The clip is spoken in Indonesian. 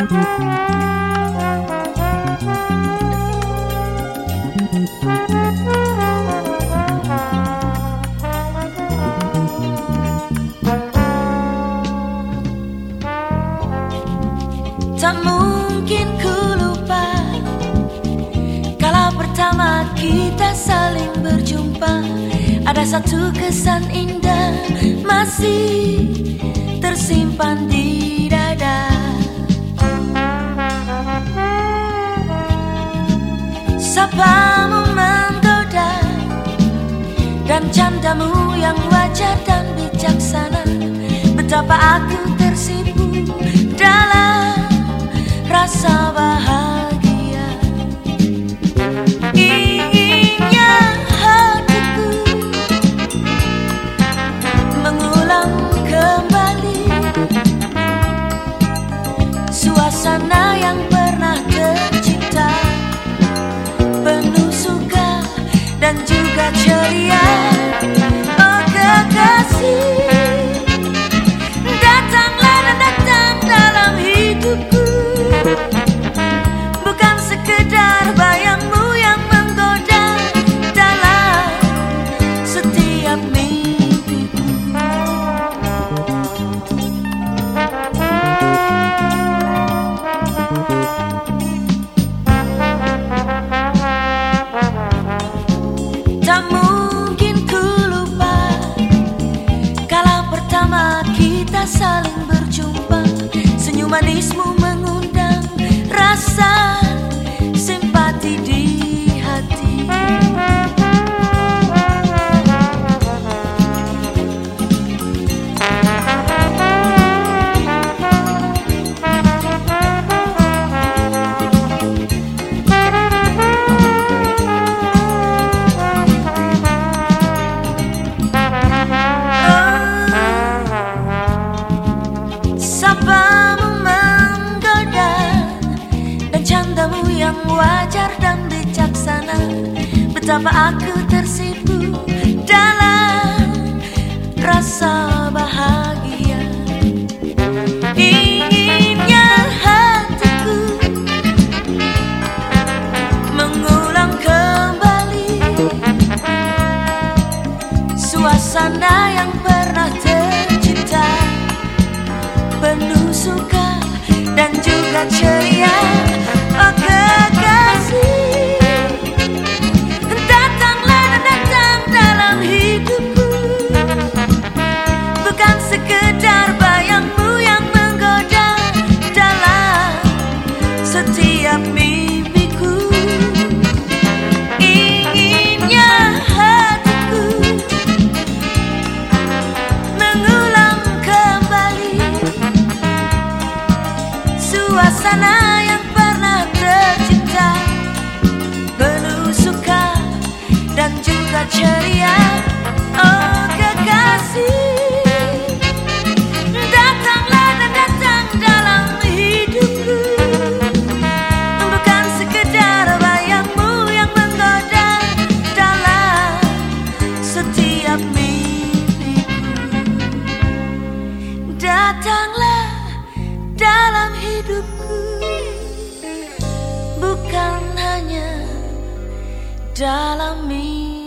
Tak mungkin ku lupa Kala pertama kita saling berjumpa Ada satu kesan indah Masih tersimpan di Sapamu menggoda Dan candamu yang wajar dan bijaksana. Betapa aku tersipu dalam rasa bahagia Bukan sekedar bayangmu yang menggoda Dalam setiap mimpiku Tak mungkin ku lupa Kala pertama kita saling berjumpa. Senyum manismu rasa Betapa aku tersipu dalam rasa bahagia. Inginnya hatiku Mengulang kembali. Suasana yang suasana yang pernah tercipta. Penuh suka dan juga ceria hidupku. Bukan hanya dalam mimpi